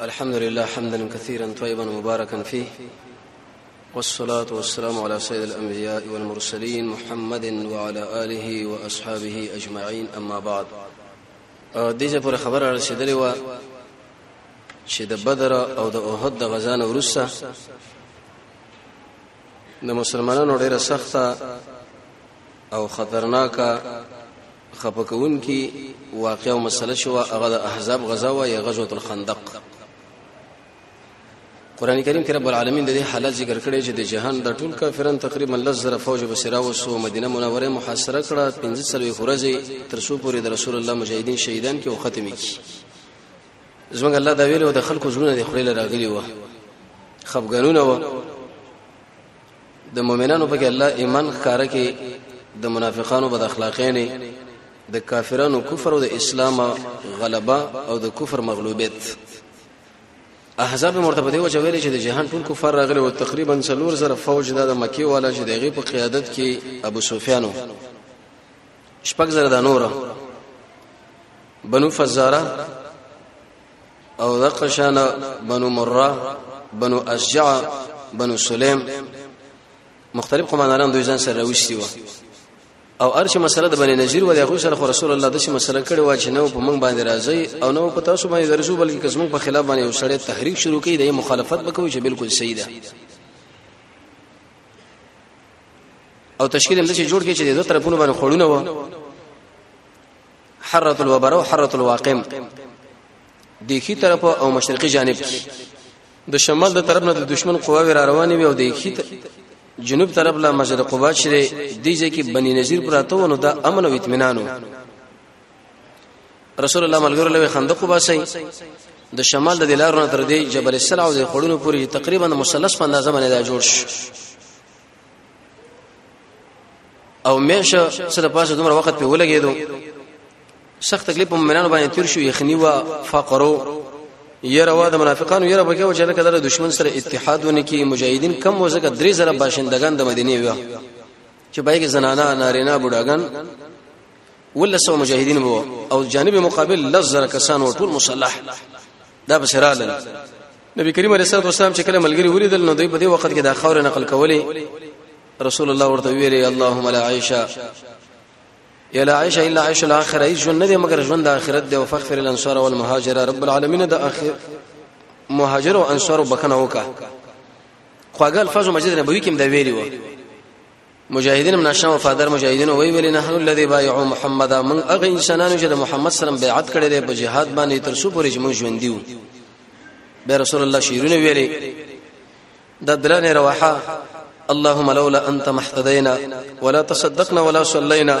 الحمد لله حمدا كثيرا طيبا مباركا فيه والصلاة والسلام على سيد الأنبياء والمرسلين محمد وعلى آله وأصحابه أجمعين أما بعد دیجه پر خبره رسیدلې و چې د بدر او د احد د غزا نه ورسه د مسلمانانو ډیره سخته او خطرناکه خپه کوونکي واقعه او مسله شو هغه د احزاب غزا و یا غزوه الخندق قران کریم کې رب العالمین د دې حالت ذکر کړی چې د جهان د ټول کافرن تقریبا لزر فوج بسرا وسو مدینه منوره محاصره کړه 15 سلوي خورځي تر سو پورې د رسول الله مجاهدین شهیدان کې او ختم کی زمونږ الله دا ویلو د خلکو زړونه د خړل راغلی و خفګانونه و د مؤمنانو په کې الله ایمان ښکارا کې د منافقانو بد اخلاقۍ نه د کافرانو کفر او د اسلام غلبه او د کفر مغلوبیت احزاب مرته په دی وجه ویل چې د جهان ټول کفر راغلي او تقریبا څلور زره فوج د مکی والا چې دغه په قیادت کې ابو سفیانو شپږ زره د نور بنو فزاره او دقشان بنو مره بنو اشجع بنو سلیم مختلف قومانان دوی ځان سره راوښتي وو او ارشه مسله د بنی نذیر ولې خو سره رسول الله د شي مسله کړي وا چې نو په موږ باندې راځي او نو په تاسو باندې درځو بلکې کزمو په خلاف باندې یو سړی تحریک شروع کړي د مخالفت وکوي چې بالکل صحیح ده او تشکیل هم چې جوړ کړي چې د دوه طرفونو باندې خړونه و حره الوبره او حره الواقم د خي طرف او مشرقي جانب د شمال د طرف نه د دشمن قواوې را روانې وي او د خي جنوب طرف لا مسجد قباء شری دیږي کې بنی نذیر پراته ونه دا امن او اطمینانو رسول الله ملګرو له خندق وباسي د شمال د دلارونو تر دې جبل السلع او د خړونو پورې تقریبا مثلث په اندازه باندې دا جوړ شو او میشه سره پاسه دومره وخت په ولګېدو سخت تکلیف په مؤمنانو باندې تیر شو یخنی وا فقرو یره وا د منافقانو یره بګه وجه لکه د دشمن سره اتحاد ونکي مجاهدین کم وزګه درې زره باشندگان د مدینه ویا چې بایګ زنانا نارینا بډاګان ولسو مجاهدین وو او جانب مقابل لزر کسان او ټول مصلح دا بسرالل نبی کریم علیه الصلاه والسلام چې کله ملګری ولیدل نو دوی په دې وخت کې دا خاور نقل کولې رسول الله ورته ویلي اللهم لا عائشه یا لا عائشه الا عائشه الاخره ای ژوند نه دی مګر ژوند د اخرت دی او فخر الانصار والمهاجر رب العالمین د اخر مهاجر او انصار بکنه وکا خواګل فاز مسجد نبوي کې د ویلی و مجاهدین من شام وفادار مجاهدین وی ویل نه الذي بايعوا محمد من اغه انسانانو چې د محمد سلام بیعت کړي دی په جهاد باندې تر څو پورې موږ ژوند دیو به رسول الله شیرونه ویلي د بلال رواحه اللهم لولا انت محتدینا ولا تصدقنا ولا صلينا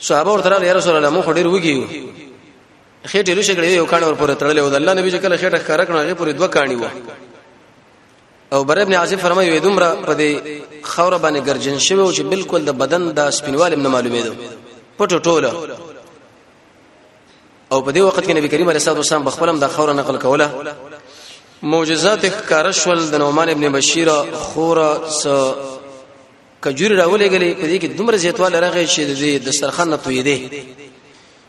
صحابه ورته راغله یا رسول الله مونږ ډیر وږي یو خېټه لوشه کړې یو کانه ور پورې تړلې و د الله نبی چې کله خېټه ښکارا کړو هغه پورې دوه کانی و او بر ابن عاصم فرمایي وې دومره په دې خوره باندې ګرجن شوی او چې بالکل د بدن د سپینوالې نه معلومېدو پټو ټوله او په دې وخت کې نبی کریم علیه الصلاه والسلام بخپلم د خوره نقل کوله معجزات کارشول د نعمان ابن بشیر خوره س کجوري راولېګلې په دې کې دومره زیاتواله راغی چې د دسترخوان نه توې دي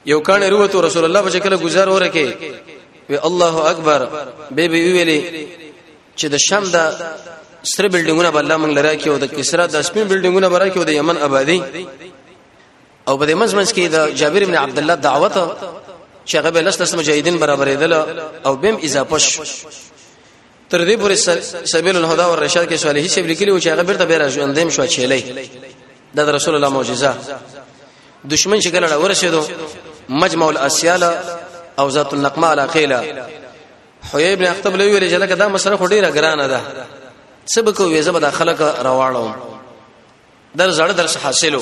یو کان وروته رسول الله په شکل گزار ورکه وی الله اکبر به به ویلې چې د شام د سره بلډینګونه بل الله مونږ لرا کې او د کسرا د سپین بلډینګونه برا کې او د یمن آبادی او په دې منځ کې د جابر ابن عبد الله دعوت چې هغه به لسته مجاهدین برابرېدل او بهم اضافه شو تر دې پورې سبیل الهدى والرشاد کې صالحي شیب لیکلی و چې هغه بیرته بیره ژوندیم شو چيلې د رسول الله معجزه دشمن چې کله ورشهدو مجمع الاسيال او ذات النقمه على قيله حوی ابن اختب لوی ویل چې لکه دا مسله خو ډیره ګرانه ده سبق وې زبر خلک راواړو در زړه درس حاصلو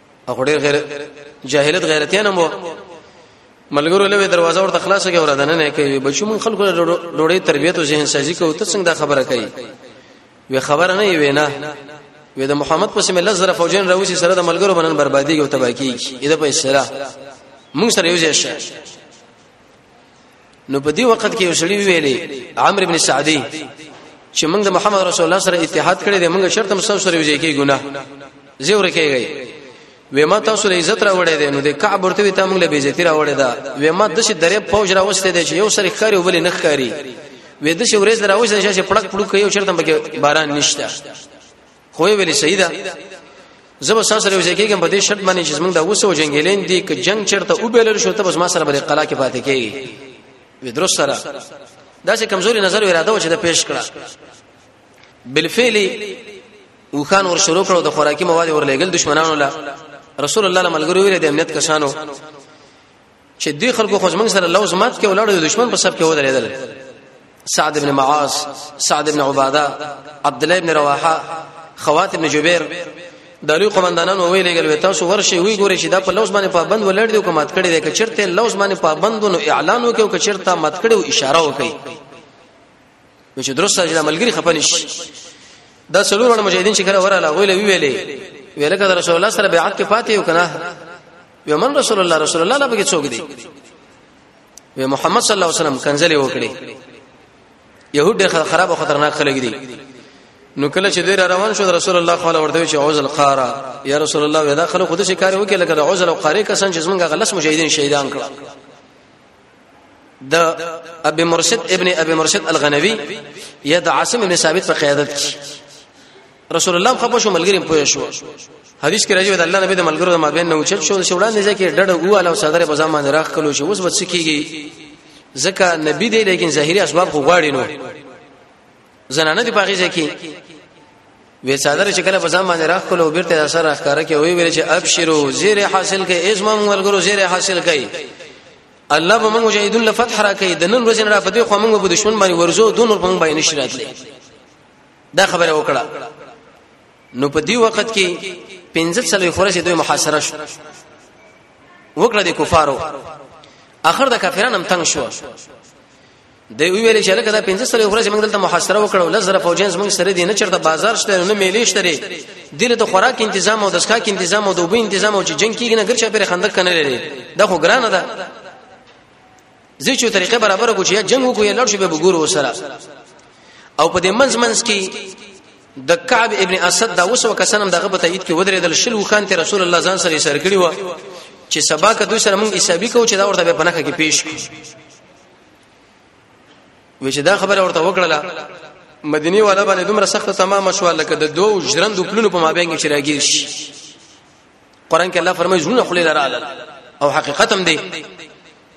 هغه ډېر غیر جاهلیت غیرتیان مو ملګرو له دروازه ورته خلاصه کې ورادنه نه کوي بچو مون خلکو ډوړې تربیت او ذهن سازي کوي ته څنګه دا خبره کوي وی خبره نه وی نه وی د محمد په سم الله زره فوجین راوسی سره د ملګرو بنن بربادي او تباکی اې د په اسره مونږ سره یو ځای شه نو په دې وخت کې یو سړی ویلې عمرو ابن سعدي چې موږ د محمد رسول الله سره اتحاد کړی دی موږ شرط مسو سره یو ځای کې ګناه زیور کېږي وې ما تاسو له عزت راوړې ده نو د کعب ورته وي ته موږ له بې عزت راوړې ده وې ما د شي درې پوج راوستې ده چې یو سره خاري وبلې نه خاري وې د شي ورځ راوستې ده چې پړک پړک یو شرط هم کې باران نشته خو ویل سیدا زب سره سره وځي کېږم په دې شرط باندې چې زمونږ د اوسو جنگیلین دي ک جنگ چرته او بیلل شو ته بس ما سره بری قلا کې پاتې کېږي وی درست سره دا چې کمزوري نظر اراده و چې د پیش کړه بالفعل وخان ور شروع کړو د خوراکي مواد ور لېګل دشمنانو لا رسول الله ملګری ویل د امنیت کسانو چې دې خلکو خو زمنګ سره لوز مات کې ولاړو دشمن په سب کې ودرېدل سعد ابن معاذ سعد ابن عباده عبد الله ابن رواحه خوات ابن جبیر د لوی قومندانان ویلې ګل تاسو ورشي وی ګوري چې دا په لوز باندې پابند ولړ دی کومات کړي دی کچرته لوز باندې پابندونو اعلان وکړو کچرته مات کړي او اشاره وکړي نو چې درسته چې ملګری خپنش دا سلور مجاهدین چې کړه وراله ویلې ویلې ویلې کړه رسول الله سره بیعت کې پاتې یو کنه وی من رسول الله رسول الله لبه کې څوک دی وی محمد صلی الله علیه وسلم کنځلې وکړي يهود ډېر خراب او خطرناک خلک دي نو کله چې ډېر روان شو رسول الله صلی الله علیه وسلم چې عوز القارا یا رسول الله ودا خلک خود شي کار وکړي لکه عوز القارا کسان چې زمونږه غلس مجاهدین شهیدان کړ د ابي مرشد ابن ابي مرشد الغنوي یا د عاصم بن ثابت په قیادت کې رسول الله خپه شو ملګری پوه شو حدیث کې راځي د الله نبی د ملګرو د مابین نه اوچت شو چې وړاندې ځکه ډډه واله او صدر په ځمان راخ کلو شو اوس وڅ کیږي ځکه نبی دی لیکن ظاهري اسباب خو غواړي نو زنانه دی پاږي ځکه وی صدر چې کله په ځمان راخ کلو بیرته اثر راخ کار کې وی ویل چې ابشرو زیر حاصل کې اسم ملګرو زیر حاصل کړي الله به موږ مجاهدون لفتح راکړي د نن ورځې نه را پدې خو موږ به دشمن باندې ورزو دونو په موږ باندې نشرات لري دا خبره وکړه نو په دې وخت کې پنځه څلوي خورسي دوی محاصره شو وکړه د کفارو اخر د کافرانو تنگ شو د ویل چې لکه دا 15 سره ورځې موږ دلته محاصره وکړو لزر فوجین موږ سره دي نه چرته بازار شته نه میلې شته دل ته خوراک تنظیم او د سکاک تنظیم او د وبې تنظیم او چې جنگ کیږي نه ګرچا پر خندق کنه لري دا خو ګرانه ده زه چې طریقه برابر کو چې یا جنگ وکړو یا لړ شو به وګورو سره او په دې منځ منځ کې د کعب ابن اسد دا وسو کسانم دغه په تایید کې ودرېدل شلو خان ته رسول الله ځان سره سر کړی و چې سبا که دوی سره موږ حسابي کوو چې دا ورته په نخه کې پیش کړو و چې دا خبره ورته وکړه مدینه والا باندې دومره سخت تمام شو لکه د دوه ژرند پلونو په مابین کې چې راګیر شي قران کې الله فرمایي زړونه خلې لرال او حقیقت هم دی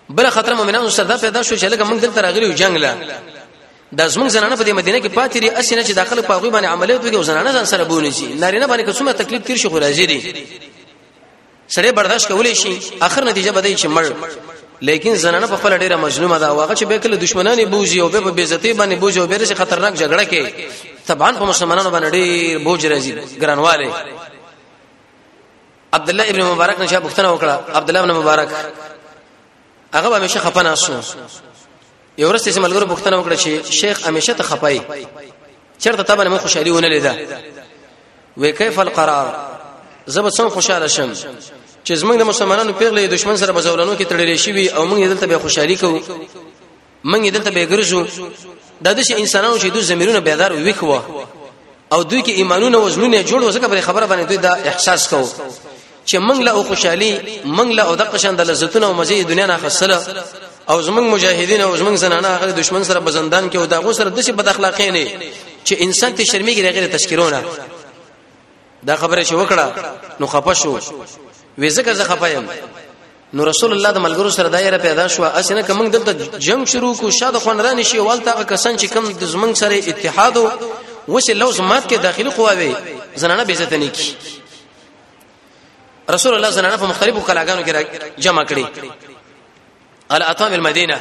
بل خطر مؤمنانو سره دا پیدا شو چې لکه موږ دلته راغلي جنگ لا د زمونږ زنانه په دې مدینه کې پاتې دي اسنه چې داخله په غوي باندې عملیات وکړي او زنانه ځان سره بونی شي نارینه باندې کومه تکلیف تیر شي خو راځي دي سره برداشت کولای شي اخر نتیجه به دی چې مړ لیکن زنانه په خپل ډیره مظلومه ده واغه چې به کله دشمنان بوزي او به په بیزتی باندې بوزي او به رسي خطرناک جګړه کې طبعا په مسلمانانو باندې ډیر بوج راځي ګرانواله عبد الله ابن مبارک نشه بوختنه وکړه عبد الله ابن مبارک هغه به همیشه خپنه شو یو ورځ چې ملګرو بوختنه وکړه چې شیخ همیشه ته خپای چرته تبه مو خوشالي ونه لیدا وې کیف القرار زب څنګه خوشاله شم چې زمنګ د مسلمانانو پیغلې دشمن سره بزولنو کې تړلې شي او موږ دلته به خوشحالي کوو منګي دلته به ګرځو د دې انسانانو چې دوی زميرونه بیدار وکړو او دوی کې ایمانونه وزنونه جوړ وسکه پر خبره باندې دوی دا احساس کوو چې منګ له خوشحالي منګ له او د قشان د لذتونو او مزي دنیا نه خسله او زمنګ مجاهدین او زمنګ زنانه هغه دشمن سره بزندان کې او دا غو سره د څه بد اخلاقی نه چې انسان ته شرمېږي غیر تشکرونه دا خبره چې وکړه نو خپه شو وې ځکه زه خپه یم نو رسول الله د ملګرو سره دایره پیدا شو اسنه کوم دلته جنگ شروع کو شاده خون را نشي والته کسان چې کوم د زمنګ سره اتحاد وسه لوز مات کې داخلي قواوي زنانه به عزت نه کی رسول الله زنانه په مختلفو کلاګانو کې جمع کړي الاطام المدینه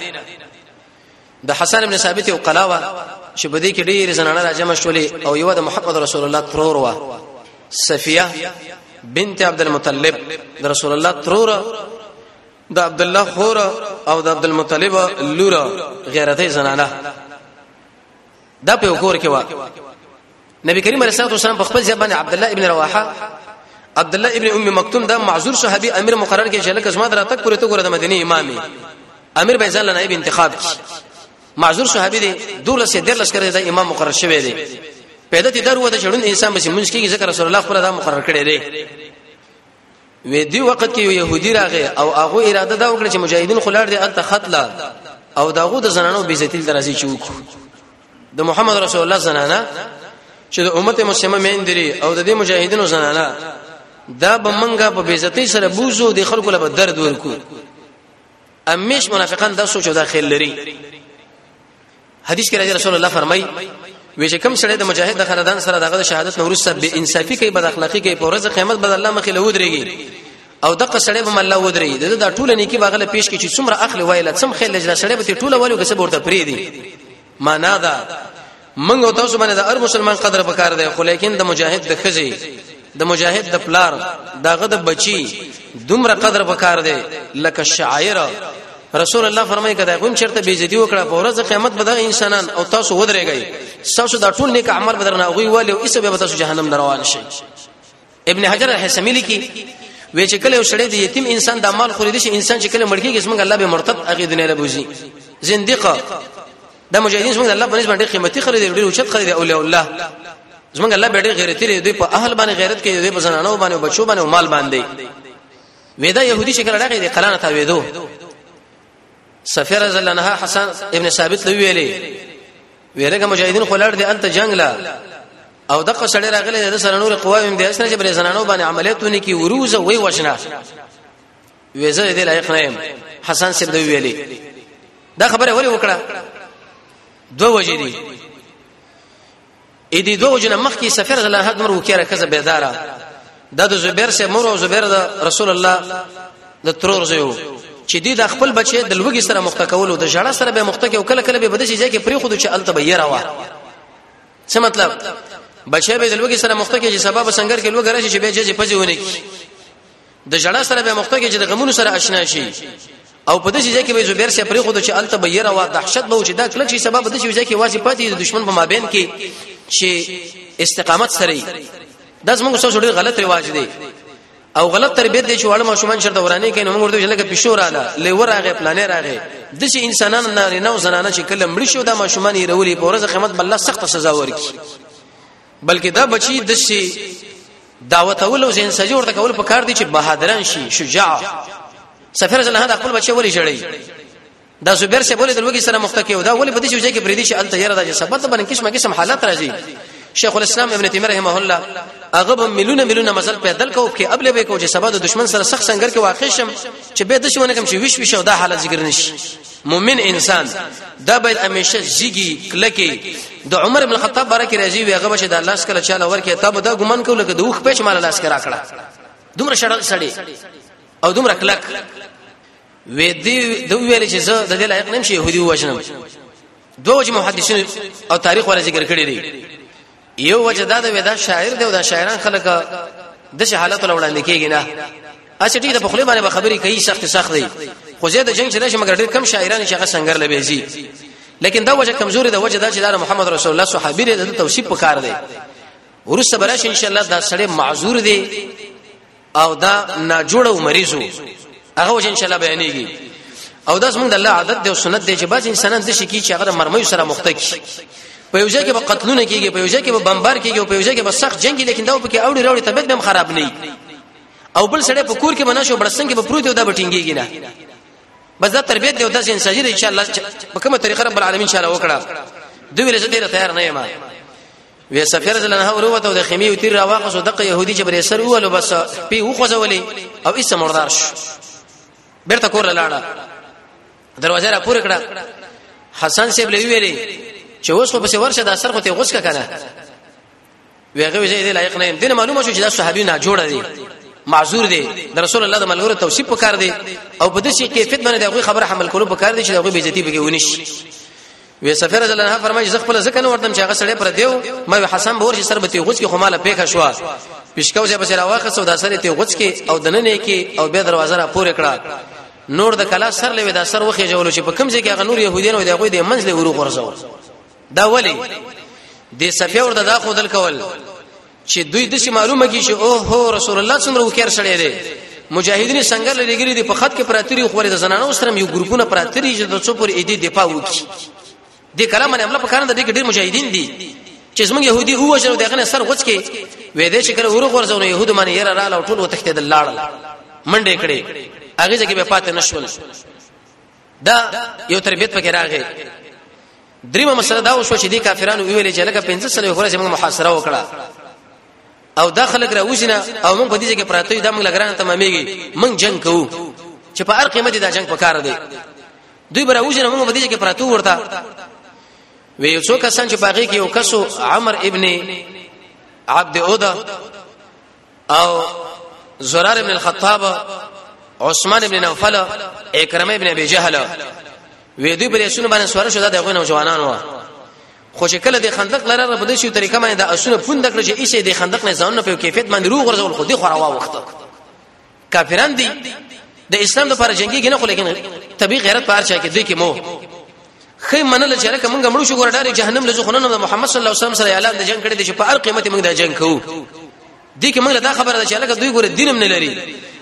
د حسن ابن ثابت او قلاوه چې بده کې ډېر زنانه راجم شولې او یو د محمد رسول الله ترور وا صفیه بنت عبد المطلب د رسول الله ترور د عبد الله خور او د عبد المطلب لور غیرته زنانه دا په کور کې وا نبی کریم علیه الصلاه والسلام په خپل ځای باندې عبد الله ابن رواحه عبد الله ابن ام مکتوم دا معذور صحابي امیر مقرر کې چې لکه زما دراتک پورې ته ګوره د مدینه امامي امیر به ځل نائب انتخاب کی معذور صحابي دی دوله سي در لشکره د امام مقرر شوی دی پیدا تی درو د چړون انسان بس مونږ کې ذکر رسول الله خپل دا مقرر کړی دی وې دی وخت کې یو يهودي راغی او هغه اراده دا وکړه چې مجاهدین خلار دي الته خطلا او داغو د زنانو بیزتیل درازي چوک د محمد رسول الله زنانه چې د امت مسلمه میندري او د دې مجاهدینو زنانه دا به منګه په بیزتی سره بوزو د خلکو له درد ورکو امیش منافقان دا سوچ او دا خیال لري حدیث کې راځي رسول الله فرمایي وی چې کم سړی د مجاهد د خاندان سره دغه شهادت نورسته به انصافي کوي بد اخلاقی کوي په ورځ قیامت بد الله مخې له ودرېږي او دغه سړی به الله ودرې د دا ټوله نیکی باغله پیش کی چې څومره اخلي وایله څم خیر لجنا سړی به ټوله وایو که څه ورته پری دی معنا دا منګ او تاسو باندې د هر مسلمان قدر پکار دی خو لیکن د مجاهد د خزي د مجاهد د پلار داغه د بچي دومره قدر پکار دی لکه شاعر رسول الله فرمایي کدا کوم چرته بیزتی وکړه په ورځ قیامت به د انسانان او تاسو ودرېږئ تاسو دا ټول نیک عمل بدرنه غوي والی او ایسه به تاسو جهنم دروان شي ابن حجر الحسمی لیکي وی چې کله یو سړی د یتیم انسان د مال خوري دي چې انسان چې کله مړ کیږي څنګه الله به مرتد هغه دنیا له بوزي زندقه د مجاهدین څنګه الله باندې باندې قیمتي خرید ډیر اوچت خرید اولیاء الله څنګه الله به ډیر غیرتی لري دوی په اهل باندې غیرت کوي دوی په زنانو باندې او بچو باندې او مال باندې ودا يهودي شکل راغی د قلانه تا وېدو سفیر رضی الله عنها حسن ابن ثابت لوي ویلي ویلګه مجاهدین خلړ دي انت جنگ لا او دغه سړی راغلی د سره نور قوایم دي اسنه چې بر زنانو باندې عملیاتونه کی وروزه وی وشنه ویزه دې لایق نه يم حسن سره دی ویلي دا خبره ولی وکړه دوه وجې دي اې دې دوه جن مخکې سفر د الله دمر وکړه کزه بیدارا د د زبیر سه مور او زبیر د رسول الله د ترور زیو چې دې د خپل بچي د لوګي سره مخته کول او د جړه سره به مخته کې او کله کله به بدشي ځکه پری خود چې الته به یره وا څه مطلب بچي به د لوګي سره مخته کې چې سبب سنگر کې لوګ راشي چې به جې پځونه کی د جړا سره به مخته کې چې د غمونو سره آشنا شي او په دې ځای کې به زبیر سي پرې خو د چې الته به یره وا دهشت به چې دا کلک شي سبب د دې ځای کې واسي پاتې د دشمن په مابین کې چې استقامت سره دا زموږ سره ډېر غلط رواج دی او غلط تربیت دي چې وړ ماشومان شرط ورانه کین موږ ورته لکه پښو رااله لیور راغې پلانې راغې د شي انسانان نه نه زنانه چې کله مړ شو دا ماشومان یې رولي په ورځ قیامت بل سخت سزا ورکړي بلکې دا بچی د شي دعوت اول او زین سجور ته کول په کار دي چې بهادران شي شجاع سفر زنه دا خپل بچي ولي جړی دا زبیر سے بولی دلوګي سره مختکی دا ولی په دې چې کې بریدي شي الته یره دا چې سبب د باندې قسمه قسم حالات راځي شیخ الاسلام ابن تیمیه رحمه الله هغه به ملیونه ملیونه مزل پیدل کو کې ابل به کو چې سبا د دشمن سره سخت سنگر کې واقع شم چې به دښمن کوم چې ویش ویش او دا حالت ذکر نشي مؤمن انسان دا باید همیشه زیږي کلکه د عمر ابن الخطاب باره کې راځي وی هغه بشه د الله سره چاله ورکه ته به دا ګمان کوله د وخ پېچ مال لاس کرا کړه دومره شړل سړی او دومره کلک وې دی د ویل چې زه د دې لایق نیم شي يهودي وژنم دوه محدثین او تاریخ ولا ذکر کړی دی یو وجه دا د ودا شاعر دی او دا شاعران خلک د شه حالت لوړاندې کیږي نه اچھا ټیک د پخلی باندې خبرې کوي سخت سخت دی خو زه د جنگ چې نشه مګر ډیر کم شاعران چې هغه څنګه لبي زی لیکن دا وجه کمزوري دا وجه دا چې دا محمد رسول الله صحابي دی د توصیف په کار دی ورسته براش ان شاء الله دا سړی معذور دی او دا ناجوړ او مریضو هغه وجه ان شاء الله بیانېږي او داس موږ د الله عادت دی او سنت دی چې بعض انسانان د شي کی چې هغه مرمۍ سره مخته کی په یو ځای کې به قتلونه کیږي په یو ځای کې به بمبار کیږي په یو ځای کې به سخت جنگ لیکن دا په کې اوړي راوړي طبيعت به خراب نه او بل سړی په کور کې بنا شو بړسن کې به پروت او دا بټینګيږي نه بس دا تربيت دی او داس انسان دی ان شاء الله په کومه طریقه رب العالمین ان شاء الله وکړه دوی له دې تیار نه یم وی سفیر زلنه وروته او د خیمه یو تیر راوخصو دغه يهودي چې بری سر وولو بس پی وخوځولې او ایسه مردار شو بیرته کور لاړه دروازه را پور کړه حسن صاحب لوي ویلي چې اوس خو په ورشه د اثر خو ته غوس کنه ویغه وی دې لایق نه دین معلومه شو چې دا صحابي نه جوړ دي معذور دي د رسول الله د ملګرو توصیف وکړ دي او په دې کې کیفیت باندې دغه خبره حمل کولو وکړ دي چې دغه بیزتی بګي ونیش وی سفیر رضی الله عنه فرمایي زه خپل ځکه نه ورتم چې هغه سړی پر دیو مې حسن بور چې سر به تیغوچ کې خماله پیښه شو پښکاو چې بسره واخه سو دا سره تیغوچ کې او دننې کې او به دروازه را پورې کړه نور د کلا سر لوي دا سر وخه جوړ شي په کوم ځای کې هغه نور يهوديان او دغه د منځ له ورو غرزو دا ولی د سفیر د دا خودل کول چې دوی د سي معلومه کی چې او هو رسول الله څومره وکړ سړی دی مجاهدین څنګه لريګری دی په خط کې پراتری خو ور د زنانو سره یو ګروپونه پراتری چې د څو پر اې دي دفاع وکړي دې کلام باندې عمل پکاره د ډېر مجاهدین دي چې زمونږ يهودي هو چې دغه سر غوڅ کې وې دې چې کله ورو ورځونه يهود باندې یې را لاله ټول وتښتې د لاړل منډې کړې هغه ځکه به پاتې نشول دا یو تربیت پکې راغی دریمه مسله دا وشو چې دي کافرانو ویل چې لکه 15 سنه خو راځي موږ محاصره وکړه او دا خلک راوښنه او موږ په دې ځای کې پراته یو د موږ لګران تمامېږي موږ جنگ کوو چې په هر قیمت دا جنگ پکار دی دوی براوښنه موږ په دې ځای کې پراته ورته وی یو څو کسان چې باغې کې یو کسو عمر ابن عبد اوده او زرار ابن الخطاب عثمان ابن نوفل اکرمه ابن ابي جهل وې دوی په اسونو باندې سوار شو دا دغه نوجوانان و خو چې کله د خندق لره په دې شی طریقه باندې د اسونه پوند کړ چې ایشه د خندق نه ځان نه په کیفیت باندې روغ ورزول خو دې خو راوا وخت کافران دي د اسلام لپاره جنگي کنه خو لیکن طبي غیرت پار چا کې دوی کې مو خې منل چې راکه مونږ مړو شو ګور ډارې جهنم لزو خنن محمد صلی الله علیه وسلم سره اعلان د جنگ کړی دی چې په هر قیمت مونږ د جنگ کوو دي کې مونږ دا خبره ده چې لکه دوی ګور دینم نه لري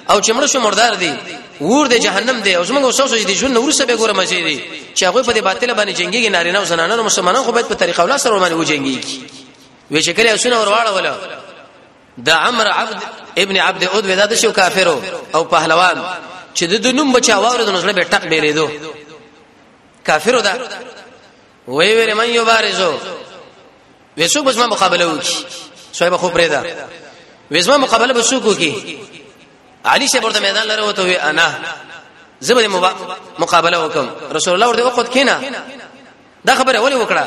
او چې مړو شو مردار دي ور د جهنم دی او زمونږ اوسو چې د ژوند ورسره به ګور مزي دي چې هغه په دې باطل باندې جنگي نارینه او زنانه او مسلمانان خو به په طریقه ولا سره باندې وجنګي وی چې کله اسونه ورواړه ولا د عمرو عبد ابن عبد عتبه دا د شو کافرو او پهلوان چې د دنوم بچا واره د نسله به ټک ډېرېدو کافرو دا وی ویل من یو بارزو وسو بس ما مقابله وکي صاحب خو پرې دا وسما مقابله به سوکو کی علي شه ورته میدان لره وته وی انا زبر مقابله وکم رسول الله ورته وقت کینا دا خبره ولې وکړه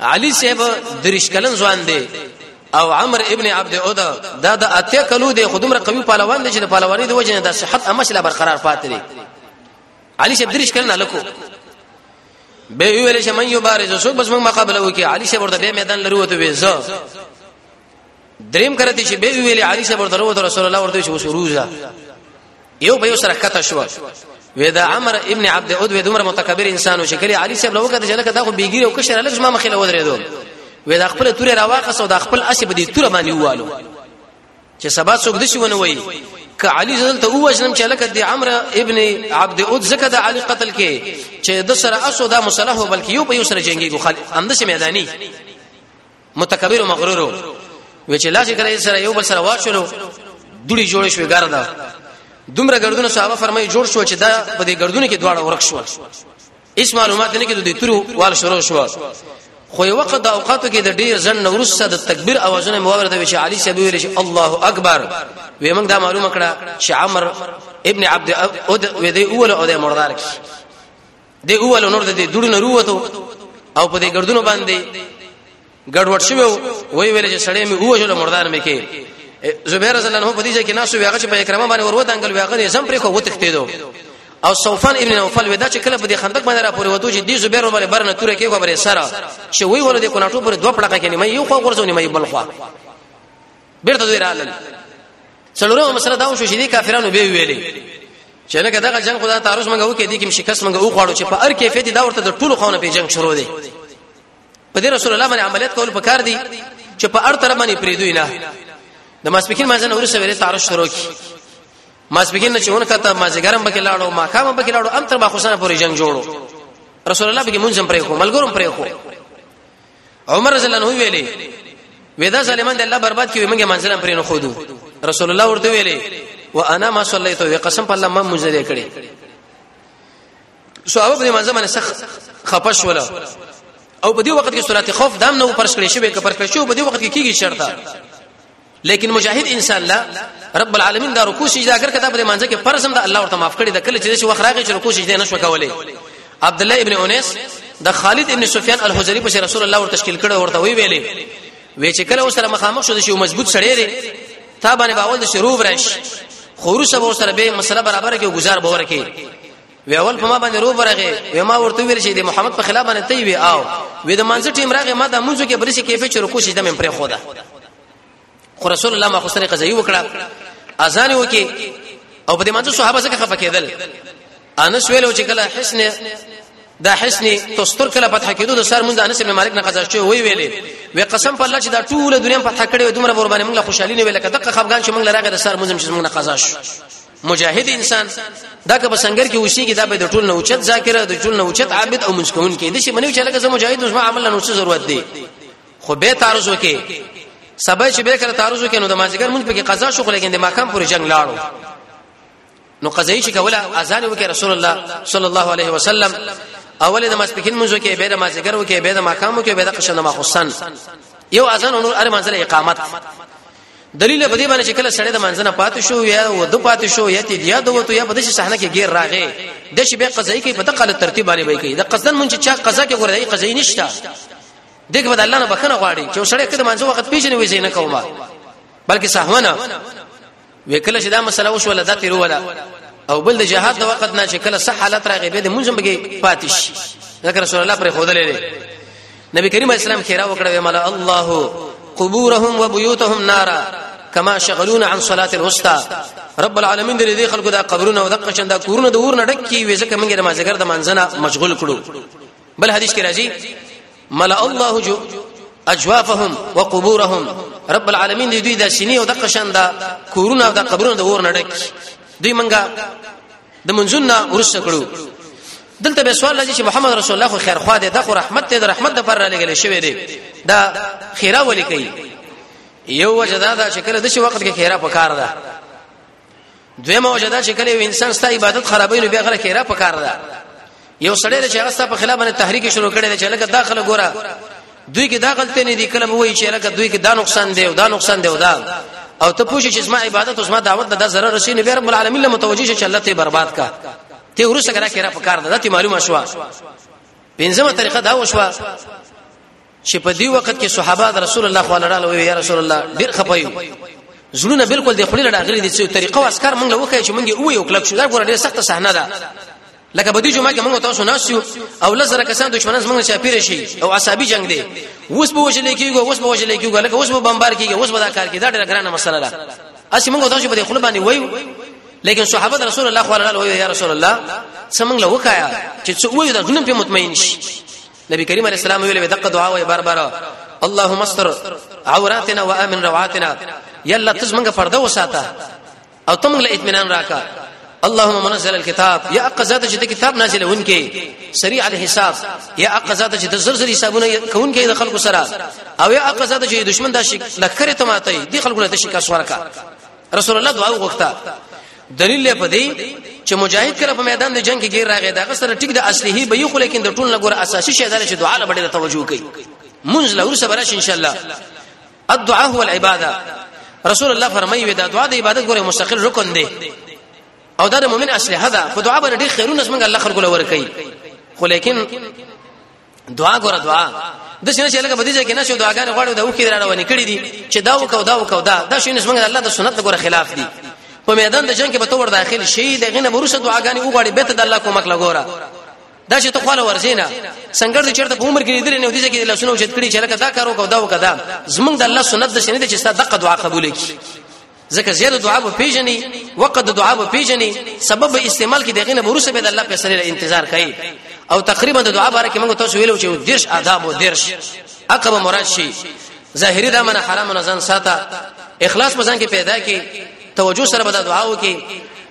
علي صاحب درش کلن ځوان دی او عمر ابن عبد اودا دا د اته کلو دی خودمره قوي پهلوان دی چې د پهلواني د وجنه د صحت امشله برقرار پاتې دی علي صاحب درش کلن لکو به ویل چې من یو بارز سو بس موږ مقابله وکي علي صاحب ورته به میدان لرو ته وې زه دریم کله چې به ویلې علي صاحب ورته ورته رسول الله ورته شو سروزا یو به یو سره کته شو ودا عمر ابن عبد عود و دمر متکبر انسان شکل علي صاحب لوګه ته لکه دا خو بیګیره او کشر لږ ما مخې لودرې دو ودا خپل تورې راواخه سو دا خپل اسب دي تور باندې والو چې سبا څوک دشي ونه وي ک علي زل ته وژنم چې لکه د عمر ابن عبد عود زکه د علي قتل کې چې د سره اسو دا مصالحه بلکې یو په یو سره جنگي ګو خل اندشه میداني متکبر مغرور وی چې لاس کړی سره یو بل سره واښلو دوړي جوړ شوې ګردا دومره ګردونه صحابه فرمایي جوړ شو چې دا په دې ګردونه کې دواړه ورک شو هیڅ معلومات نه کې د تورو وال شروع شو خو یو وخت د اوقاتو کې د ډیر ځن نورسه د تکبیر اوازونه مواورد وی چې علي سید ویل چې الله اکبر وی موږ دا معلومه کړه چې عمر ابن عبد اود وی دی اول او د مردار کې دی اول نور د دې دوړو نه وروته او په دې ګردونو باندې ګډوډ شوی وای ویل چې سړی مې هو جوړ مردان مې کې زبیر رضی الله عنه په دې ځای کې ناسو ویغه چې په اکرامه باندې وروته انګل ویغه یې زم پرې خو وتښتیدو او صوفان ابن نوفل ودا چې کله په دې خندق باندې را پورې وته چې دې زبیر باندې برنه توره کې خبره سره چې وی ولې د کوناټو پر دوه پړقه کې نه مې یو خو غرزونی مې بل خو بیرته دوی رالل څلورمه مسله دا وشو چې دي کافرانو به ویلې چې لکه دغه جنگ خدای تعرض منغو کې دي کوم شکست منغو خواړو چې په هر کیفیت دا ورته د ټولو خونه په جنگ شروع دي په دې رسول الله باندې عملیات کول پکار دي چې په هر طرف باندې پریدوی نه د ماسپکین مازن ورسره ویلې تعرض شروع کی ماسپکین نه چېونه کته مازګرم بکې لاړو ما کام بکې لاړو ام تر ما خوشنه پورې جنگ جوړو رسول الله بګي منځم پرې کو ملګرم پرې کو عمر رضی الله عنه ویلي ودا ظالمان د الله برباد کړي موږ منځلم پرې نه خودو رسول الله ورته ویلي وانا ما صليت وقسم په الله ما مجزه کړي صحابه په منځ باندې سخت خپش ولا او په دې وخت کې سورته خوف دام نه پرش کړی شوی که پرش کړی شو په دې وخت کې کیږي شرطه لیکن مجاهد انسان لا رب العالمین دا رکوع سجده اگر کته په مانځ کې فرض هم د الله ورته معاف کړی د کله چې شو خراغه چې رکوع سجده نشو کولای عبد الله ابن انس د خالد ابن سفیان الحجری په رسول الله ور تشکیل کړو ورته وی ویلې وی چې کله سره مخامخ شو د شی مضبوط سړی دی تا باندې باول د شروع ورش خورو سره سره به مسله برابر کې گزار باور کې وی اول په ما باندې رو برغه وی ما ورته ویل شي د محمد په خلاف باندې تی وی او وی د منځ ټیم راغه ما د منځو کې برسي کیفه چې رکوع سجده مې پرې خو ده خو رسول الله ما خو سره قضایي وکړه اذان وکي او په دې منځو صحابه څخه خفه کېدل انس ویلو چې کله حسن دا حسن تستر کله فتح کېدو د سر مونږ انس بن مالک نه قضا شوی وی ویلې وی قسم په الله چې دا ټول دنیا فتح کړې دومره ور باندې مونږ خوشحالي نه ویل کده خفغان چې مونږ لراغه د سر مونږ چې مونږ نه قضا شو مجاهد انسان دا که په سنگر کې اوسېږي دا به د ټول نه اوچت ذاکره د ټول نه اوچت عابد او منسکون کې د شي منو چې لکه زه مجاهد اوس ما عمل نه اوسه ضرورت دی خو به تعرض وکي سبا چې به کړه تعرض وکي نو د مازیګر مونږ پکې قضا شو خو لګین د ماقام پورې جنگ لاړو نو قضایي چې کوله اذان وکي رسول الله صلی الله علیه وسلم اول د ماسپکین مونږ کې به د مازیګر وکي به د ماقام وکي به د قشن ما حسن یو اذان نور ار منځله اقامت دلیل په دې باندې چې کله سړی د منځنه پاتې شو یا و د پاتې شو یا تی یا د وته یا په دې صحنه کې غیر راغې د شی به قضایي کې په دقه ترتیب باندې وایي د قصدن مونږ چې چا قضا کې غوړې قضایي نشته دغه بد الله نه بخنه غواړي چې سړی کله منځو وخت پیژنې وځي نه کومه بلکې سهونه وکله چې دا مسله وشو ولا ذات ورولا او بل د جهاد د وخت نه چې کله صح حالت راغې به د مونږ بګي پاتې شي ذکر رسول الله پر خود لري نبی کریم اسلام خیره وکړه ملا الله قبورهم وبيوتهم نارا کما شغلون عن صلاه الوسطى رب العالمین دې دې خلکو دا قبرونه او دغه چندا کورونه د ور نډک کی وې ځکه موږ د مازګر د منځنه مشغول کړو بل حدیث کې راځي ملا الله جو اجوافهم وقبورهم رب العالمین دې دوی د سینې او دغه چندا کورونه او د قبرونه د ور نډک دوی منګه د منځونه ورسره کړو دلته به سوال لږی چې محمد رسول الله خو خیر خوا دی د خو رحمت ته د رحمت د پر لګل شوی دی دا خیره ولي کوي یو وجدا دا چې کله د شي وخت کې خیره پکار ده دویمه وجدا چې کله انسان ستا عبادت خرابوي نو بیا غره خیره پکار ده یو سړی چې هغه ستاسو په خلاف باندې تحریک شروع کړي دی چې لکه داخله ګوره دوی کې دا غلطي نه دي کله به وایي چې لکه دوی کې دا نقصان دی او دا نقصان دی او دا او ته پوښتې چې زما عبادت او زما دعوت به دا ضرر رسي نه رب العالمین له متوجي شي چې الله ته برباد کا ته ورسره کرا کرا په کار ده ته معلومه شو پنځمه طریقه دا وشوه چې په دې وخت کې صحابه د رسول الله صلی الله علیه وسلم یا رسول الله ډیر خپایو زړونه بالکل د خلیل راغلي دي چې طریقه او اسکار موږ له وخه چې موږ یو یو کلک شو دا ګوره ډیره سخته صحنه ده لکه بدی جمعه کې موږ تاسو ناسیو او لزر کسان دښمنان موږ چا پیر شي او عصابي جنگ دی اوس به وجل کېږي اوس به وجل کېږي لکه اوس به بمبار کېږي اوس به دا کار کېږي دا ډیره ګرانه مسله ده اسی موږ تاسو په دې خپل باندې وایو لیکن صحابه رسول الله صلی الله علیه و یا رسول الله څنګه وکایا چې څو وایو دا جنم په مطمئن شي نبی کریم علیه السلام ویلي دغه دعا وای بار بار اللهم استر عوراتنا وامن روعاتنا یلا تزمنګ پرده وساته او تم له اطمینان راکا اللهم منزل الكتاب یا اقزاد چې کتاب نازل اونکي سریع الحساب یا اقزاد چې د زرزر حسابونه کوونکي د خلکو سره او یا اقزاد چې دشمن د شک لکره تماتې د خلکو له شکاس ورکا رسول الله دعا وغوښته دلیل یې پدې چې مجاهد کله په میدان د جنگ کې ګیر راغی دا سره ټیک د اصلي به یو خو لیکن د ټول نه ګور اساسي شی دا چې دعا له بډې توجه کوي منځ له ورسره برش ان شاء الله الدعاء هو العباده رسول الله فرمایي دا دعا د عبادت ګوره مستقل رکن دی او دا د مؤمن اصله ده په دعا باندې ډېر خیرونه څنګه الله خلق لور کوي خو لیکن دعا ګره دعا د شنه چې لکه بدیجه کې نشو دعاګانې غواړو د اوخې راروانې کړې دي چې دا وکاو دا وکاو دا دا شنه څنګه الله د سنت ګره خلاف دي په میدان د جنگ کې به تور داخل شي دغه نه ورسره دعاګانې وغواړي به ته د الله کومک لګوره دا چې ته خواله ورزینا څنګه د چیرته په عمر کې لیدل نه ودی چې الله سنو چې کړی چې لکه دا کارو کو دا وکدا زمونږ د الله سنت د شنه چې ستا دغه دعا قبول کړي ځکه زیاده دعا به پیژني وخت د دعا به پیژني سبب به استعمال کې دغه نه ورسره به د الله په سره انتظار کوي او تقریبا د دعا باره کې موږ تاسو ویلو چې دیش آداب او دیش عقب مراد شي ظاهري دا من حرام نه ځان ساته اخلاص په ځان کې پیدا کې توجه سره به دعا وکي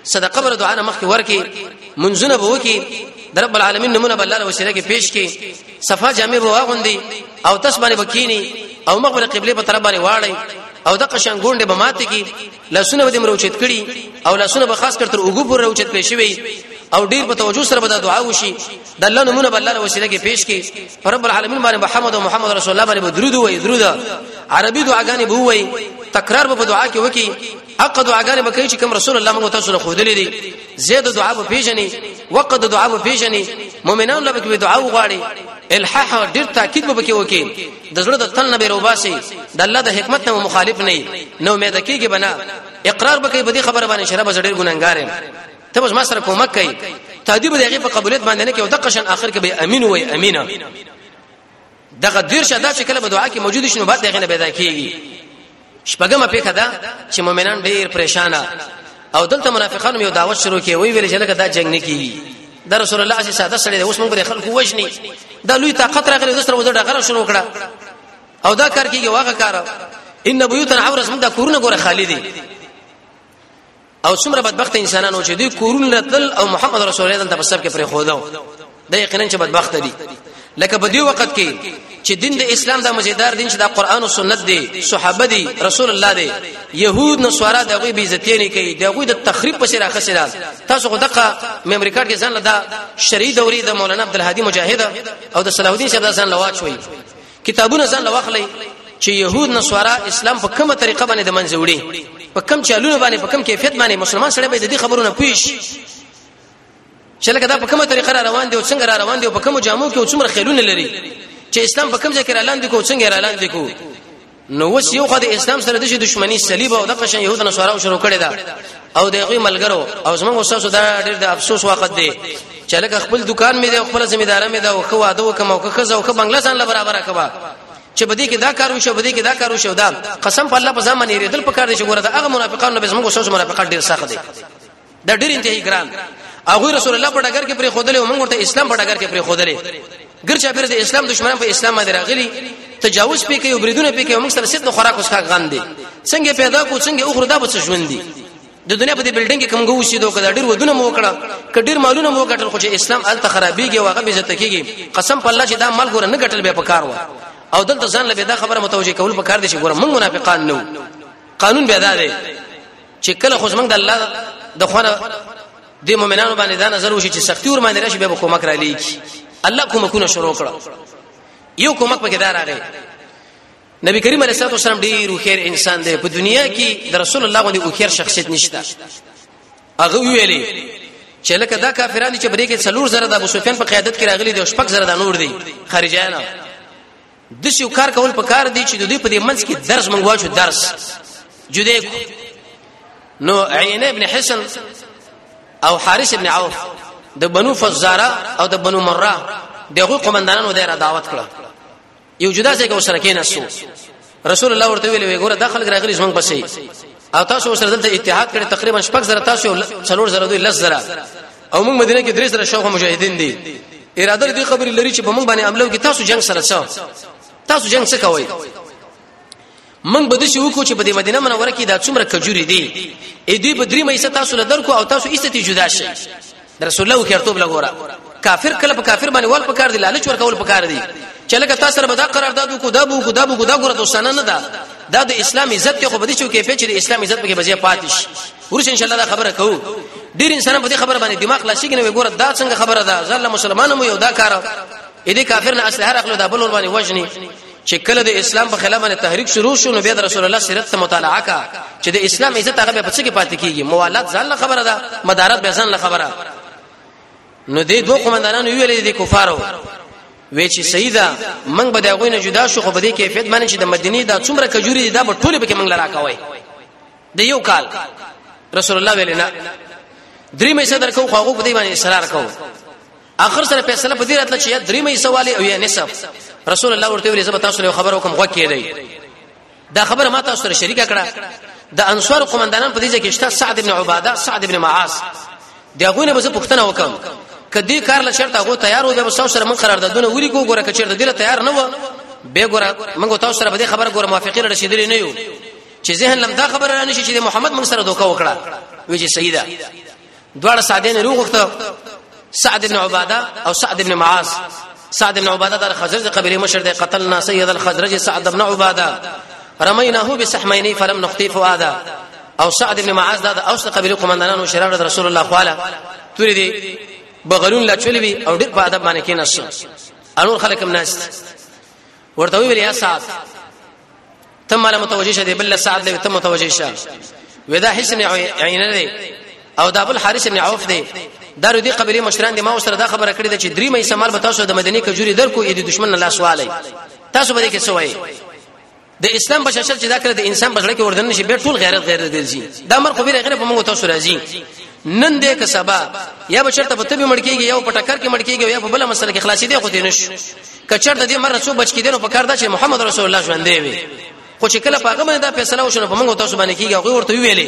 صدقه بر دعا نه مخکې ورکي منځونه به وکي د رب العالمین نمونه بل الله وسیله کې پیش کې صفه جامع به واغوندي او تس باندې بکینی او مخ بر قبله په طرف باندې واړی او د قشان ګونډه به ماته کی لاسونه به مروچت کړي او لاسونه به خاص کر تر اوګو پورې روچت کړي شوی او ډیر په توجه سره به د دعا وشي د الله نمونه به الله وسیله کې پیش کی رب العالمین باندې محمد او محمد رسول الله باندې درود وای درود عربي دعاګانې به وای تکرار به دعا کې وکي اقد دعاګانې به کوي چې کوم رسول الله موږ تاسو له خودلې دي زید دعا به پیژني وقد دعا به پیژني مؤمنان له به دعا وغواړي الحاح ډیر تاکید به کې وکي د زړه د تل نه به روباسي د الله د حکمت نه مخالف نه نو امید کیږي بنا اقرار به کوي به دې خبره باندې شراب زړه ګناګار ته بس ما سره کومک کوي تادیب دغه په قبولیت باندې نه کې او د قشن اخر کې به امین وای امینا دغه دیرش ادا چې کله په دعا کې موجود شنو بعد دغه نه پیدا کیږي شپږمه پیخه ده چې مؤمنان ډیر پریشان او دلته منافقان یو دعوت شروع کوي وی ویل چې لکه دا جنگ نه کیږي د رسول الله چې ساده سره اوس موږ خلکو وښني دا لوی طاقت راغلی د سره وځه ډغره شروع کړه او دا کار کیږي واغه کار ان بيوتن عورس موږ دا کورونه ګوره خالی دي او څومره بدبخت انسانانو چې دوی کورونه راتل او محمد رسول الله دلته په سر کې پرې خودو دا یقینا چې بدبخت دي لکه په دې وخت کې چې دین د اسلام د مزیدار دین چې د قران او سنت دی صحابه دی رسول الله دی يهود نصارا د غوی بیزتی نه کوي د غوی د تخریب په سر اخسر تاسو خو دغه مملکت کې ځان لدا شری دوري د مولانا عبدالهادي مجاهد او د صلاح الدین شهدا ځان لواچوي کتابونه ځان لوخلی چې يهود نصارا اسلام په کومه طریقه باندې د منځ وړي په کوم چالونه باندې په کوم کیفیت باندې مسلمان سره به د دې خبرونه پوښ چې لکه دا په کومه طریقه را روان دي او څنګه را روان دي او په کومو جامو کې او څومره خیلونه لري چې اسلام په کوم ځای کې را لاندې کو څنګه را لاندې کو نو وس یو خدای اسلام سره د دښمنی صلیب او د قشن يهود نصارا شروع کړي دا او دغه ملګرو او زموږ استاد دا ډېر د افسوس وخت دی چې لکه خپل دکان مې دی خپل ذمہ دار مې دا او خو واده وکم او خو زو خو بنگله ځان له برابر کوا چې بدی کې دا کار وشو بدی کې دا کار وشو دا قسم په الله په ځان باندې ریدل پکار دي چې ګوره دا هغه منافقان نو به زموږ استاد منافقان ډېر سخت دي دا ډېر انتهایی ګران هغه رسول الله په ډګر کې پرې خودلې او موږ ورته اسلام په ډګر کې پرې خودلې ګر چا پیر د اسلام دشمنان په اسلام باندې راغلي تجاوز پې کوي بریدونه پې کوي موږ سره سید خوراک اوس غان دي څنګه پیدا کو څنګه اخر دا بس ژوند دي د دنیا په دې بلډینګ کې کوم ګوشي دوه کړه ډیر ودونه مو کړه ک ډیر مالونه مو کټل خو چې اسلام الته خرابېږي او هغه به عزت کېږي قسم په الله چې دا مال ګور نه کټل به پکار و او دلته ځان له دا خبره متوجه کول پکار دي چې ګور موږ منافقان نو قانون به ادا دی چې کله خو موږ د الله د خوانه د مؤمنانو باندې دا نظر وشي چې سختی ور باندې راشي به کومک را لیږي الله کومکونه شروع کړه یو کومک پکې دار راغی نبی کریم علیه الصلاه والسلام ډیر خیر انسان دی په دنیا کې د رسول الله غوندي خیر شخصیت نشته هغه ویلي چې لکه دا کافرانو چې بریګه څلور زره د ابو سفیان په قیادت کې راغلي دي او شپږ زره د نور دي خارجایانه د شو کار کول په کار دی چې د دوی په دې منځ کې درس مونږ واچو درس جدې کو نو عین ابن حسن او حارث ابن عوف د بنو فزاره او د بنو مره دغه قومندانانو دایره دعوت کړه یو جدا ځای کې وسره کېناسو رسول الله ورته ویل وی ګوره داخل راغلی زمونږ پسې او تاسو سره دلته اتحاد کړی تقریبا شپږ زره تاسو څلور زره دوی لس زره او موږ مدینه کې درې سره شوخ مجاهدین دي اراده دې خبرې لري چې په موږ باندې عملو کې تاسو جنگ سره څه تاسو جنگ څه کوئ من بده شي وکړو چې په دې مدینه منوره کې دا څومره کجوري دي اې دې په درې مېسه تاسو له درکو او تاسو ایسته جدا شي رسول الله کېرتوب لګورا کافر کله په کافر باندې ول پکار دي لالچ ورکول پکار دي چې لکه تاسو سره به دا قرارداد وکړو دا بو کو دا بو کو دا ګره دوستانه نه ده دا د اسلام عزت ته خو بده شي کې په چې د اسلام عزت په کې بځای پاتې شي ورش ان شاء الله دا خبره کوو ډیر انسان په دې خبره باندې دماغ لا شګنه وي ګوره دا څنګه خبره ده ځل مسلمانانو مو یو دا کار اې دې کافر نه اصله راخلو دا بل ور باندې وژني چې کله د اسلام په خلاف باندې تحریک شروع شو نو بیا رسول الله سیرت ته مطالعه کا چې د اسلام عزت هغه په څه کې پاتې کیږي موالات ځل خبره ده مدارت به ځل خبره نو دې دوه قومندانانو ویلې دي کفارو وی چې سیدا منګ به دا غوینه جدا شو خو به دې کیفیت باندې چې د مدینه دا څومره کجوري دا به ټوله به کې منګ لرا کوي د یو کال رسول الله ویل نه درې مې صدر کو خو هغه په دې باندې اصرار کو اخر سره فیصله په دې راتله چې یا درې مې سوال او یا نصف رسول الله ورته ویل زه به تاسو له خبرو کوم غوږ کېدی دا خبره ما تاسو سره شریکه کړه د انصار قومندانان په دې ځای کې شته سعد ابن عباده سعد ابن معاذ دا غوونه به زه پوښتنه وکم کدی کار له شرط هغه تیار و به تاسو سره من قراردادونه ولي کو ګوره کچیر د دې تیار نه و به ګوره موږ تاسو سره په دې خبره ګوره موافقه رسیدلې نه یو چې ذهن لم دا خبره رانه شي چې محمد موږ سره دوکه وکړه وی چې سیدا دواړه ساده نه روغخته سعد بن عباده او سعد بن معاذ سعد بن عباده در خزرج قبيله مشر ده قتلنا سيد الخزرج سعد بن عباده رميناه بسحمين فلم نخطي فؤادا او سعد بن معاذ دا اوس قبيله قومندانان او شرار رسول الله خواله توري دي بغلون لا چولوي او ډېر په ادب باندې کې نشه انور خلک هم ناشته ورته ویل یا سعد ته مال متوجه شه دی بل سعد له ته متوجه شه ودا حسن عین دی او دا بل حارث بن عوف دی دا ردی قبلی مشران دی ما سره دا خبره کړې ده چې درې مې سمال به تاسو د مدینه کجوري درکو اې د دشمن الله سوالي تاسو به کې سوای د اسلام په شاشل چې دا کړ د انسان بغړ کې وردن نشي به ټول غیرت غیرت ګرځي دا مر خو به غیرت په موږ تاسو راځي نن دې که سبا یا به چرته په تبي مړ کېږي یا په ټکر کې مړ کېږي یا په بل مسله کې خلاصې دی خو دې نش کچر د دې مر رسو بچ کیدل په کار دا چې محمد رسول الله ژوند دی وي خو چې کله پاګه باندې دا فیصله وشو په موږ تاسو باندې کیږي هغه ورته ویلې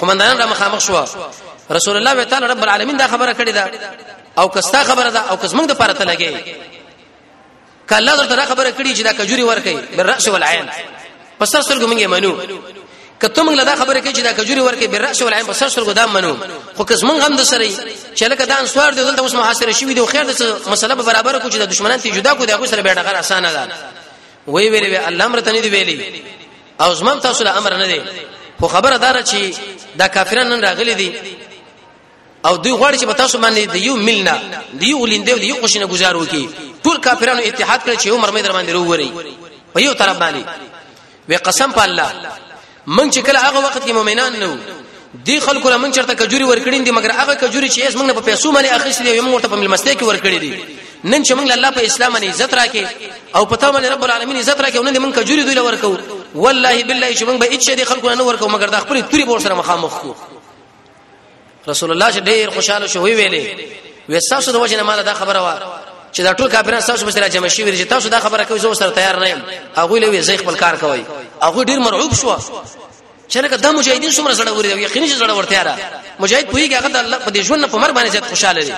قومندان را مخامخ شو رسول الله تعالی رب العالمین دا خبره کړې ده او کستا خبره ده او کس موږ د پاره ته لګي کله درته خبره کړې چې دا کجوري ورکې بالراس والعين په سر سرګو مونږه منو کته موږ لدا خبره کوي چې دا کجوري ورکه برأس ولعين په سر سر ګدام منو خو کس موږ هم د سره چې لکه دا انسوار دی دلته اوس محاصره شوی دی خیر د مسله به برابر کو چې د دشمنان ته جدا کو دا کو سره بیړه غره اسانه ده وی ویلې وی الله امر تنه دی ویلې او زمم تاسو له امر نه دی خو خبره دار چې دا کافرانو راغلي دي او دوی غواړي چې په تاسو باندې د یو ملنا د یو لیندې د یو قشنه گزار وکي ټول کافرانو اتحاد کړي چې یو مرمه در باندې ورووري په یو طرف باندې وې قسم په الله من چې کله هغه وخت کې مؤمنان نو دی خلکو له من چرته کجوري ورکړین دي مګر هغه کجوري چې اس موږ نه په پیسو باندې اخیستې یو موږ ته په ملمسته کې ورکړې دي نن چې موږ الله په اسلام باندې عزت راکې او په تاسو باندې رب العالمین عزت راکې نن موږ کجوري دوی لورکو والله بالله چې موږ به اچ دي خلکو نه ورکو مګر د خپل توري بور سره مخامخ کو رسول الله چې ډیر خوشاله شو وی ویلې وې تاسو د وجه نه مال دا خبره وا چې دا ټول کافران تاسو بسره جمع شي ویل چې تاسو دا خبره کوي زه سره تیار نه یم هغه لوي زه خپل کار کوي هغه ډیر مرعوب شو چې لکه د مجاهدین څومره زړه وري یقیني چې زړه ورته را مجاهد پویږي هغه د الله په دې ژوند په مر باندې زیات خوشاله دي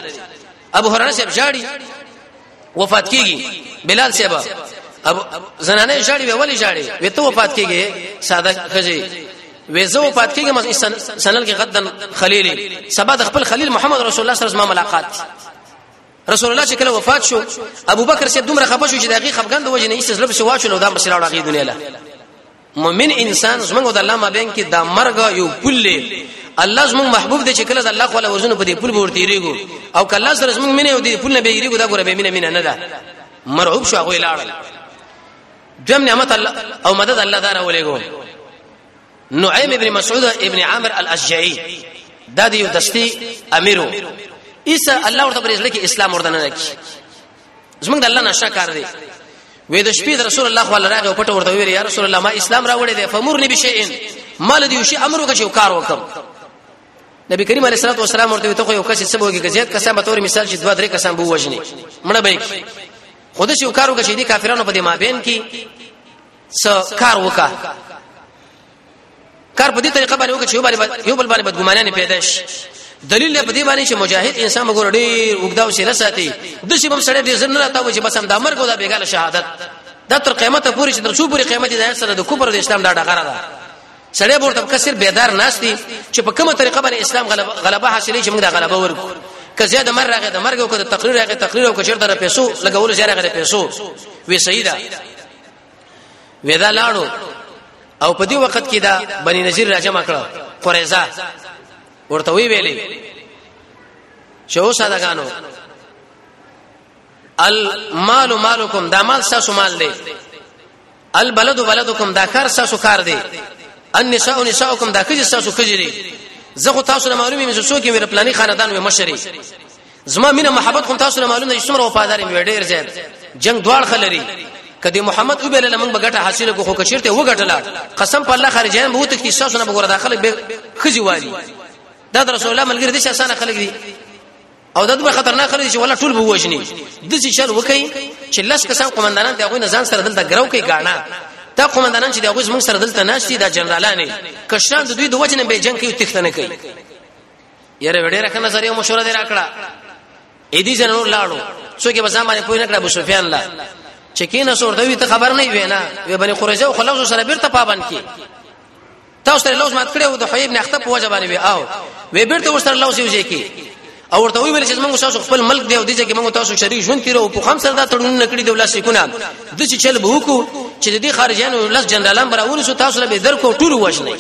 ابو هرره صاحب جاړي وفات کیږي بلال صاحب اب زنانه شاړي وی ولی شاړي وی ته وفات کیږي ساده خځه وی زه وفات کیږم مس سنل کې غدن خلیل سبا د خپل خلیل محمد رسول الله صلی الله علیه وسلم ملاقات رسول الله چې کله وفات شو ابو بکر صاحب دومره خپه شو چې دغه خپګند وجه نه ایستل په سوا شو نو دا مسله راغی دنیا له مؤمن انسان زمونږ د الله مابین کې دا مرګ یو پل دی الله زمونږ محبوب دی چې کله د الله خو له ورزنه په دې پل ورته یریګو او کله سره زمونږ مینه او دې پل نه به یریګو دا ګوره به مینه مینه نه ده مرعوب شو هغه لاړ دم نعمت الله او مدد الله تعالی ولېګو نعیم ابن مسعود ابن عامر الاشجعی دا دی یو دستی امیرو ایسا الله ورته پرېږل کې اسلام ورته نه کی زمونږ د الله نشه کار دی وې د شپې رسول الله صلی الله علیه وسلم پټ ورته ویل یا رسول الله ما اسلام راوړی دی فمرنی بشیئن مال دی شي امر وکړي کار وکم نبی کریم علیه الصلاه والسلام ورته ته خو یو کس څه بوګي کزیت کسان به تور مثال چې دوه درې کسان بو وژني مړه به کی خود شي کار وکړي دي کافرانو په دې مابین کې څه کار وکا کار په دې طریقه باندې وکړي چې یو باندې یو بل باندې بدګمانانه پیدا شي دلیل دی په دې باندې چې مجاهد انسان وګور ډیر وګداو سره ساتي د شي بم سره ډیر زر نه راته و چې بس هم د امر کو دا بیګاله شهادت دا تر قیامت پورې چې تر څو پورې قیامت دی سره د کوپر د اسلام دا ډغره ده سړی ورته کثیر بیدار ناس دي چې په کومه طریقه باندې اسلام غلبه غلبه حاصلې چې موږ دا غلبه ورکو که زیاده مر راغی د مرګ او که د تقریر راغی تقریر او که چیرته د پیسو لګول زیاده راغی د پیسو وی سیدا ودا لاړو او په دې وخت کې دا بنی نذیر راجمع کړه قریزه ورته وی ویلې چې اوس اداګانو المال مالکم دا مال ساسو مال دی البلد بلدکم دا کار ساسو کار دی النساء نساؤکم دا کجی ساسو کجی دی زه خو تاسو نه معلومه مې څوک مې پلاني خاندان مې مشري زما مینه محبت خو تاسو له معلومه دي څومره وفادار یم ډیر زیات جنگ دوړ خلري کدی محمد او بلل موږ بغټه حاصله کو خو کچیرته وګټلا قسم په الله خارجان به وته کی تاسو نه بغور داخله به خزي والی دا رسول الله ملګری دي شاسانه خلک دي او دا دومره خطرناک خلک چې ولا ټول به وژني د څه چل وکي چې لس کسان قومندانان دغه نه ځان سره دلته ګرو کوي غاڼه دا قومندانان چې دغه موږ سره دلته ناشتي دا جنرالانه کشران د دوی د وجنه به جنگ کوي تخته نه کوي یاره وړې راکه نظر یو مشوره دی راکړه اې دې جن نور لاړو څوک به ځما نه پوی نه کړ ابو سفیان لا چې کینه سور دوی ته خبر نه وینا وی بني قریظه او خلوز سره بیرته پابند کی تاسو ته لوز مات کړو د حیب نه اخته په وجه باندې وی او وی بیرته وستر لوز یوځي کی او ورته ویل چې موږ تاسو خپل ملک دی او دې چې موږ تاسو شریک ژوند تیر او په خام سره دا تړون نه کړی د ولا سکونه د چې چل به وکړو چې د دې خارجانو لس جنرالان برابر سو تاسو له به در کو ټول وښنه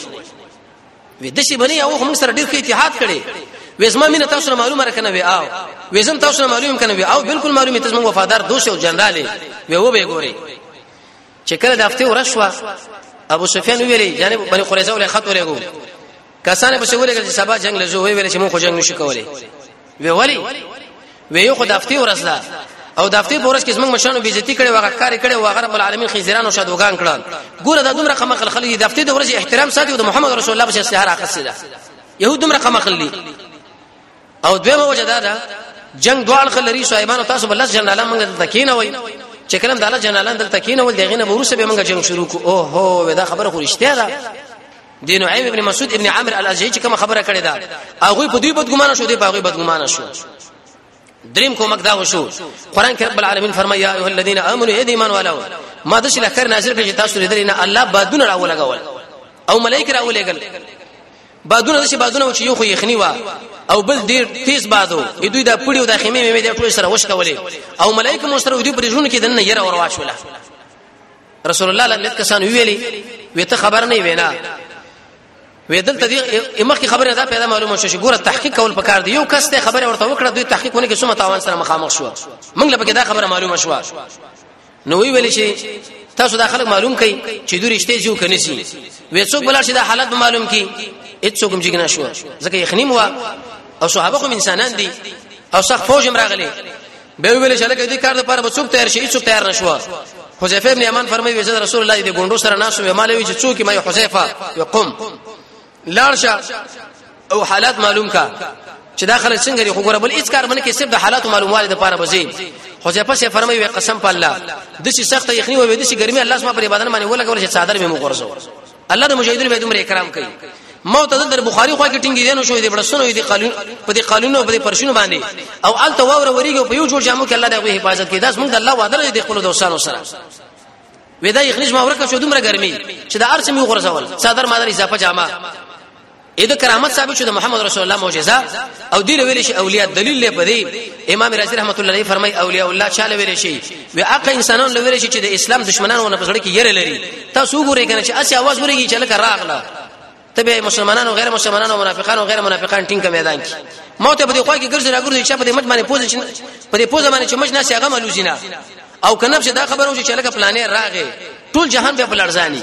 وې د شي بني او موږ سره ډیر ښه اتحاد کړي وې زما مینه تاسو معلومه راکنه وې او وې زم تاسو معلوم کنه وې او بالکل معلومه تاسو موږ وفادار دوست او جنرال وې و به ګوري چې کله د هفته ورشوه ابو سفیان ویلي یعنی بني قریظه ولې خط ولې ګو کسان به شوړې چې سبا جنگ لزو ویل چې موږ جنگ نشو کولای وی ولی وی یو خدای هفته ورځ ده او د هفته پورس کې زمنګ مشانو بیزتی کړي واغ کار کړي واغ رب العالمین خزران او شادوغان کړل ګوره دا دومره قمه خلک د هفته د ورځې احترام ساتي او د محمد رسول الله بشه سهار اخصه ده یو دومره قمه خلک او دویمه وجه دا ده جنگ دوال خلری صاحبانو تاسو بل لس جنرالان موږ دلته کینه وای چې کلم د الله جنرالان دلته کینه ول دغه نه ورسره به موږ جنگ شروع کو او هو دا خبره خو رښتیا ده دی نعیم ابن مسعود ابن عامر الازهی چې کوم خبره کړې ده هغه په دوی بدګمانه شو دی په هغه بدګمانه شو دریم کومک دا وشو قران کې رب العالمین فرمایا یا ایه الذین آمنوا ای ایمان والو ما د شل خیر نازل کړي تاسو لري درې نه الله بادون راولګول او ملائکه راولګل بادونه د شي بادونه چې یو خو یخنی وا او بل ډیر تیز بادو دوی دا پړیو د خیمه مې د ټول سره وښکولې او ملائکه مو سره دوی پر ژوند کې دنه یره ور واچوله رسول الله لم کسان ویلي وی ته خبر نه وینا وې دلته دی امخ کی خبره دا پیدا معلومه شو چې ګوره تحقیق کول پکار دی یو کس ته خبره ورته وکړه دوی تحقیق ونه کې څومره تاوان سره مخامخ شو موږ لپاره دا خبره معلومه شو نو وی ویل شي تاسو دا خلک معلوم کړئ چې دوی رښتې جو کني سي وې څوک بلار شي دا حالت به معلوم کی هیڅوک هم جګ نه شو ځکه یخنیم وا او صحابه کوم انسانان دي او سخت فوج هم راغلي به ویل چې لکه دې کار لپاره به څوک تیار شي څوک تیار نشو حذیفه ابن یمان فرمایي وجه رسول الله دې ګوندو سره ناسو یې مالوي چې څوک مې حذیفه یقم لارشه او حالات معلوم کا چې دا خلک څنګه دي خو ګوره بل هیڅ کار باندې کې صرف د حالات معلوموالي د پاره بزي حذیفه سے فرمایي وي قسم په الله د شي سخت یخني وي د شي ګرمي الله سبحانه پر عبادت باندې ولګول چې صادر به مو ورزو الله د مجاهدینو به دومره اکرام کوي ما ته د بخاری خو کې ټینګې دینو شوې د بلسونو د قانون په دې قانونو په دې پرشینو باندې او ال تو اور وریګو په یو جوړ جامو کې الله د غوي حفاظت کوي داس موږ د الله وعده لري د خپل دوستانو سره ودا یې خلیج ما ورکه شو دومره ګرمي چې د ارسم یو غرزول صدر مادر اضافه جامه اې د کرامت ثابت شو د محمد رسول الله معجزه او دی ویل شي اولیاء دلیل لې په دی امام رازی رحمت الله علیه فرمای اولیاء الله چاله ویل شي وی اق انسانان لویل شي چې د اسلام دشمنانو نه پسړه کې یره لري تاسو ګورئ کنه چې اسی आवाज ورګي چې لکه راغله تبه مسلمانانو غیر مسلمانانو منافقانو غیر منافقان ټینګ میدان کې موته په دې خوا کې ګرځي راګرځي چې په دې مټ باندې پوز چې په دې پوز باندې چې مش نه سیغه ملوزینا او کنه چې دا خبرو چې لکه پلانې راغې ټول جهان به بلړځاني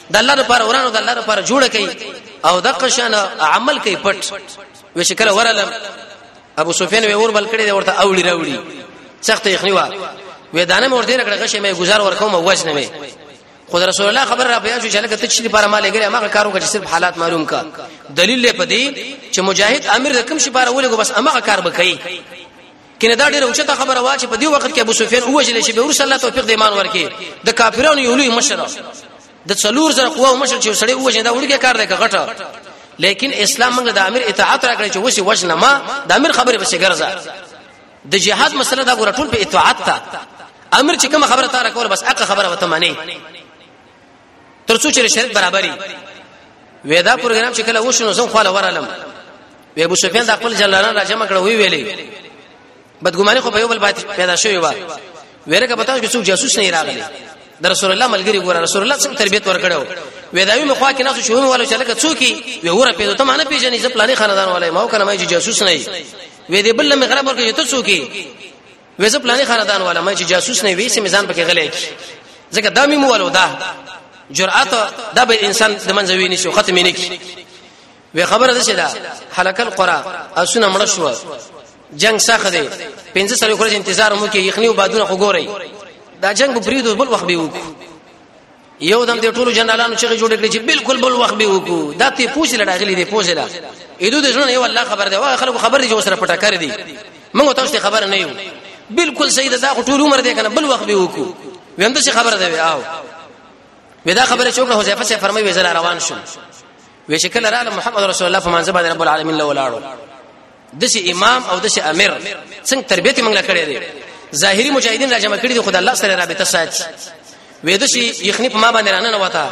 د الله لپاره ورانو د الله لپاره جوړه کوي او د قشان عمل کوي پټ وش کله ورلم ابو سفیان وی اور بل کړي دی ورته اوړي راوړي سخت یې خنیوا وې دانه مور دې رکړه غشې مې گزار ورکوم وجنه مې خود رسول الله خبر را بیا شو چې لکه تچلی پر ما لګره ما کارو کړ صرف حالات معلوم کا دلیل له پدی چې مجاهد امیر رقم شي پر ولګو بس امغه کار بکای کله دا ډیره اوچته خبره وا چې په دې وخت کې ابو سفیان وجل شي به ورسره الله توفیق د ایمان ورکي د کافرانو یو لوی مشر د څلور زره قوا مشر چې سړی وجل دا وړي کار دی غټه لیکن اسلام موږ د امیر اطاعت راکړي چې وسی وجنه ما د امیر خبره به څنګه د جهاد مسله دا ګور ټول په اطاعت تا امر چې کوم خبره تاره کول بس اقه خبره وته معنی ترڅو چې شرط برابرې وې دا پروګرام چې کله وشنو زم خاله ورالم وې ابو سفیان د خپل جلالان را جمع کړ وی ویلې بدګماني خو په یو بل باندې پیدا شوې و ویره کبتا چې څوک جاسوس نه راغلی د رسول الله ملګری ګور رسول الله څنګه تربيت ورکړو وې دا ویمه خوا کې ناسو شوم والو چې لکه څوکي وې وره پیدا ته معنی پیژنې چې پلانې خاندان والے ما وکړم چې جاسوس نه وي وې دې بل مې غرب ورکړې ته څوکي وې زه پلانې خاندان والا مې چې جاسوس نه وې چې میزان پکې غلې کی ځکه دا مې مو ولودا جرأت دا به انسان د منځوي نشو ختم نه کی وې خبره ده چې دا حلقه القرى اسونه مړ شو جنگ سخت دی 15 سره خورج انتظار مو کې یخنی او بادونه خو ګوري دا جنگ په پریدو بل وخت به وکړو یو دم د ټولو جنرالانو چې جوړ کړی چې بالکل بل وخت به وکړو دا ته پوښ لړاغلی دی پوښ لا ایدو د ژوند یو الله خبر دی واه خلکو خبر دی چې وسره پټه کړی دی موږ تاسو ته خبر نه یو بالکل صحیح ده دا ټول عمر دی کنه بل وخت به وکړو وینده چې خبر دی او ودا خبره چوکړه حذیفه سے فرمایي وزرا روان شو وې چې کله رااله محمد رسول الله په منځ باندې رب العالمین له ولاړو دسه امام او دسه امیر څنګه تربیته منګل کړی دی ظاهری مجاهدین راجمع کړی دی خدای الله سره رابطه ساتي وې د شي یخنی په ما باندې رانه وتا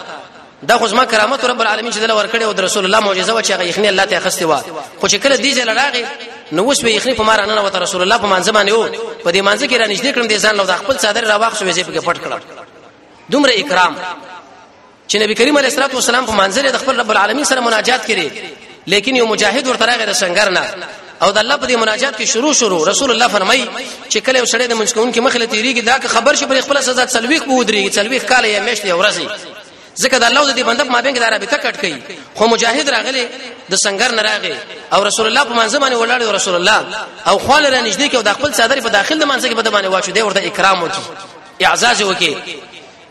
دا خو زما کرامت رب العالمین چې دل ورکړي او رسول الله معجزه و چې هغه یخنی الله ته خسته و خو چې کله دی ځل راغی نو اوس به یخنی په ما رانه وتا رسول الله په منځ باندې و په دې منځ کې را نږدې کړم دې ځان له خپل صدر را واخ شو وې په پټ کړم دومره اکرام چې نبی کریم علیه الصلاه والسلام په منځره د خپل رب العالمین سره مناجات کړي لیکن یو مجاهد ورته راغی د سنگر نه او د الله په دې مناجات کې شروع شروع رسول الله فرمایي چې کله وسړی د منځکون کې مخله تیریږي دا که خبر شي پر خپل سزا تلويخ به ودرېږي تلويخ کال یا میشت یا ورځي ځکه د الله د دې بنده په مابین کې دا رابطه کټ کړي خو مجاهد راغلی د سنگر نه راغی او رسول الله په منځ باندې ولاړ او رسول الله او خال را نږدې کې او د خپل صدر په داخل د منځ کې په باندې واچو دی ورته اکرام وکي اعزاز وکي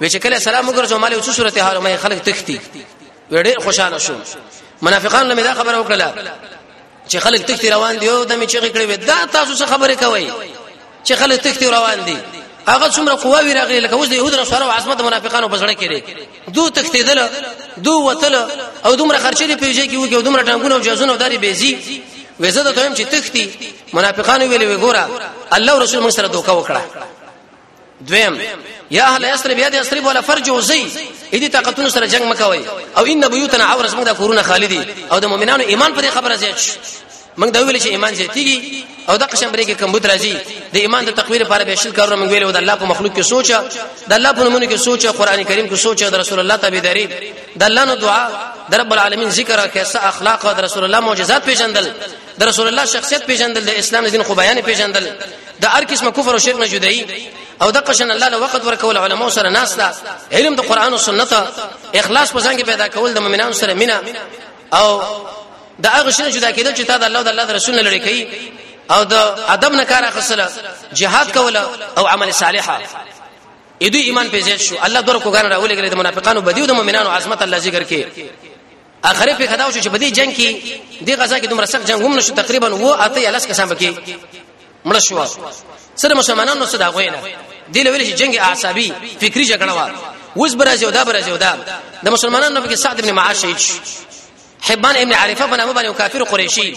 وی چې کله سلام وګرځو مالې اوس صورت حال مې خلک تختی وړې خوشاله شو منافقان له دا خبره وکړه چې خلک تختی روان دی او د می چغې کړې وې دا تاسو څه خبره کوي چې خلک تختی روان دي هغه څومره قوه وی راغلی لکه اوس د يهودو سره او عظمت منافقانو په سره کړي دو تختیدل دو وتل او دومره خرچلي پیږي کې وګي دومره ټانګونه او جزونه داري بيزي وزه ته هم چې تختی منافقانو ویلې وګوره الله رسول موږ سره دوکا وکړه دویم یا اهل یثرب یا د یثرب ولا فرج وزي اې دې طاقتونو سره جنگ مکوي او ان بیوتنا عورز موږ د کورونه خالدي او د مؤمنانو ایمان پر خبره زیات شي موږ دا ویل چې ایمان زیاتیږي او د قشم بریګه کمبوت راځي د ایمان د تقویر لپاره به شل کارونه موږ ویل او د الله په مخلوق کې سوچا د الله په نمونه کې سوچا قران کریم کې سوچا د رسول الله تابعداري د الله نو دعا د رب العالمین ذکر او کیسه اخلاق او د رسول الله معجزات پیژندل د رسول الله شخصیت پیژندل د اسلام دین خو بیان پیژندل د هر قسم کفر او شرک نه جدایي او د قشن الله له وخت ورکول علماء سره ناس ده علم د قران او سنت اخلاص په ځان کې پیدا کول د مؤمنانو سره مینا او د هغه شنه جدا کېدل چې تا د الله او د الله رسول نه لړې کوي او د ادب نه کار اخسله jihad کوله او عمل صالحه اې دوی ایمان په زیات شو الله دور کو غان راولې غلې د منافقانو بدیو د مؤمنانو عظمت الله ذکر کې اخري په خداو چې په دې جنگ کې د غزا کې دومره سخت جنگ هم نشو تقریبا وو اته یا لس کسان پکې مړ شو سره مسلمانانو سره دا غوینه دی لویل چې جنگ اعصابي فکری جګړه و وز برازي او دا برازي او دا د مسلمانانو په کې سعد ابن معاش هیڅ حبان ابن عارفه په نامه باندې کافر قریشي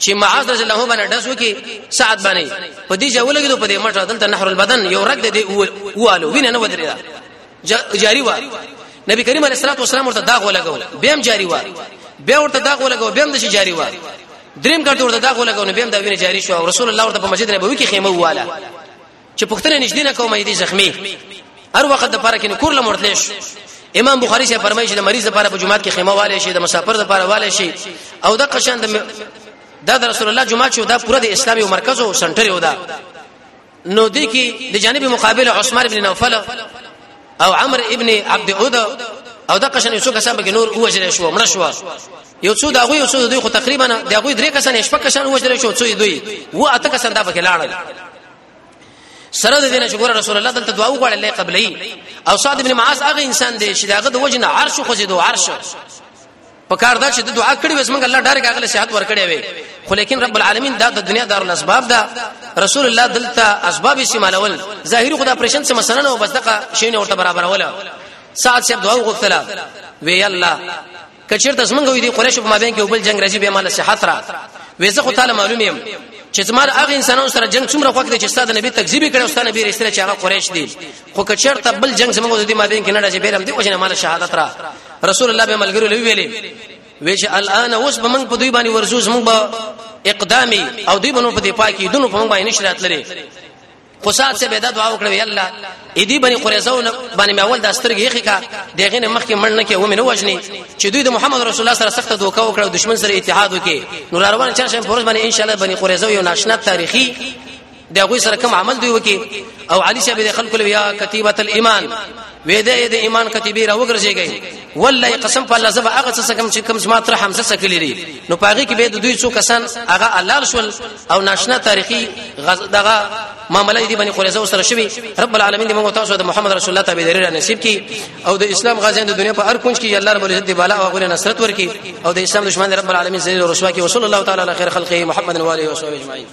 چې معاذ رضی الله باندې داس وکي سعد باندې په دې ځولګي په دې مټه دلته نحر البدن یو رد دی واله وینه نه ودرېده جاری و نبی کریم علیه الصلاه والسلام ورته داغ ولګو بیم جاری و بیا ورته داغ ولګو بیم د شي جاری و دریم کړه ورته داغ ولګو نو بیم دا وینه جاری شو رسول الله ورته په مسجد نبوي کې خیمه واله چې پښتنه نشدي نه کومه دي زخمی هر وخت د پاره کې نو کور لمرتلې شو امام بخاری شه فرمایي چې د مریض لپاره په جمعات کې خیمه والي شي د مسافر لپاره والي شي او د قشان د دا د رسول الله جمعه چې دا پوره د اسلامي مرکز او سنټر یو دا نو دې کې د جانب مقابل عثمان ابن نوفل او عمرو ابن عبد عود او د قشن یو څو کسان به نور وجل شو مړ شو یو څو دغه یو څو دوی خو تقریبا دغه درې کسان شپږ کسان وجل شو څو دوی و اته کسان دا پکې لاړل سره د دینه شکر رسول الله دلته دعا وغوړل لې قبلې او صاد ابن معاذ هغه انسان دی چې داغه د وجنه عرش خو زیدو عرش پکار دا چې د دعا کړې وس موږ الله ډارګه غل صحت ورکړې وي خو لیکن رب العالمین دا د دنیا دار الاسباب دا رسول الله دلته اسباب استعمالول ظاهری خدا پرشن سره مثلا نو بس دغه شی نه ورته برابر ولا سعد صاحب دعا وغوښتله وی الله کچیر تاسو موږ وی دي قریش په مابین کې وبل جنگ راځي به مال صحت را وې زه خو تعالی معلوم یم چې زمار هغه انسانانو سره جنگ څومره وخت چې ستاسو نبی تکذیب کړي او ستاسو نبی رسول چې هغه قریش دي خو کچرته بل جنگ زموږ د دې مابین کې نه راځي بیرم دی وجنه مال شهادت را رسول الله به ملګرو لوي ویلې ویش الان اوس به موږ په دوی باندې ورزو زموږ به اقدامي او دوی بنو په دې پاکي دونو په موږ باندې نشرات لري خو سات سه به دا دعا وکړه یلا اې دې باندې قریزه باندې مې اول د استرګې یې ښکا دغه نه مخکې مړ نه کې و مې نه وژني چې دوی د محمد رسول الله سره سخت دوکا وکړه او دشمن سره اتحاد وکړي نو روان چا شم پرز باندې ان شاء الله باندې قریزه یو ناشنا تاریخي د هغه سره کوم عمل دی وکي او علي شابه د خلکو لوي کتیبه الايمان وې ده د ایمان کتیبه را وګرځيږي والله قسم په الله زبا هغه څه کوم چې کوم ما تر حمزه څخه لري نو پاږي کې به د دوی څو کسان هغه الله رسول او ناشنا تاریخي دغه معاملې دي باندې قریزه سره شوي رب العالمین دې موږ تاسو د محمد رسول الله تابع لري نصیب کی او د اسلام غازیان د دنیا په هر کونج کې الله رب العزت دی بالا او غوړي نصرت ورکي او د اسلام دشمن رب العالمین زیر رسوا کی وصلی الله تعالی علی خیر خلقه محمد و علیه و صحبه اجمعین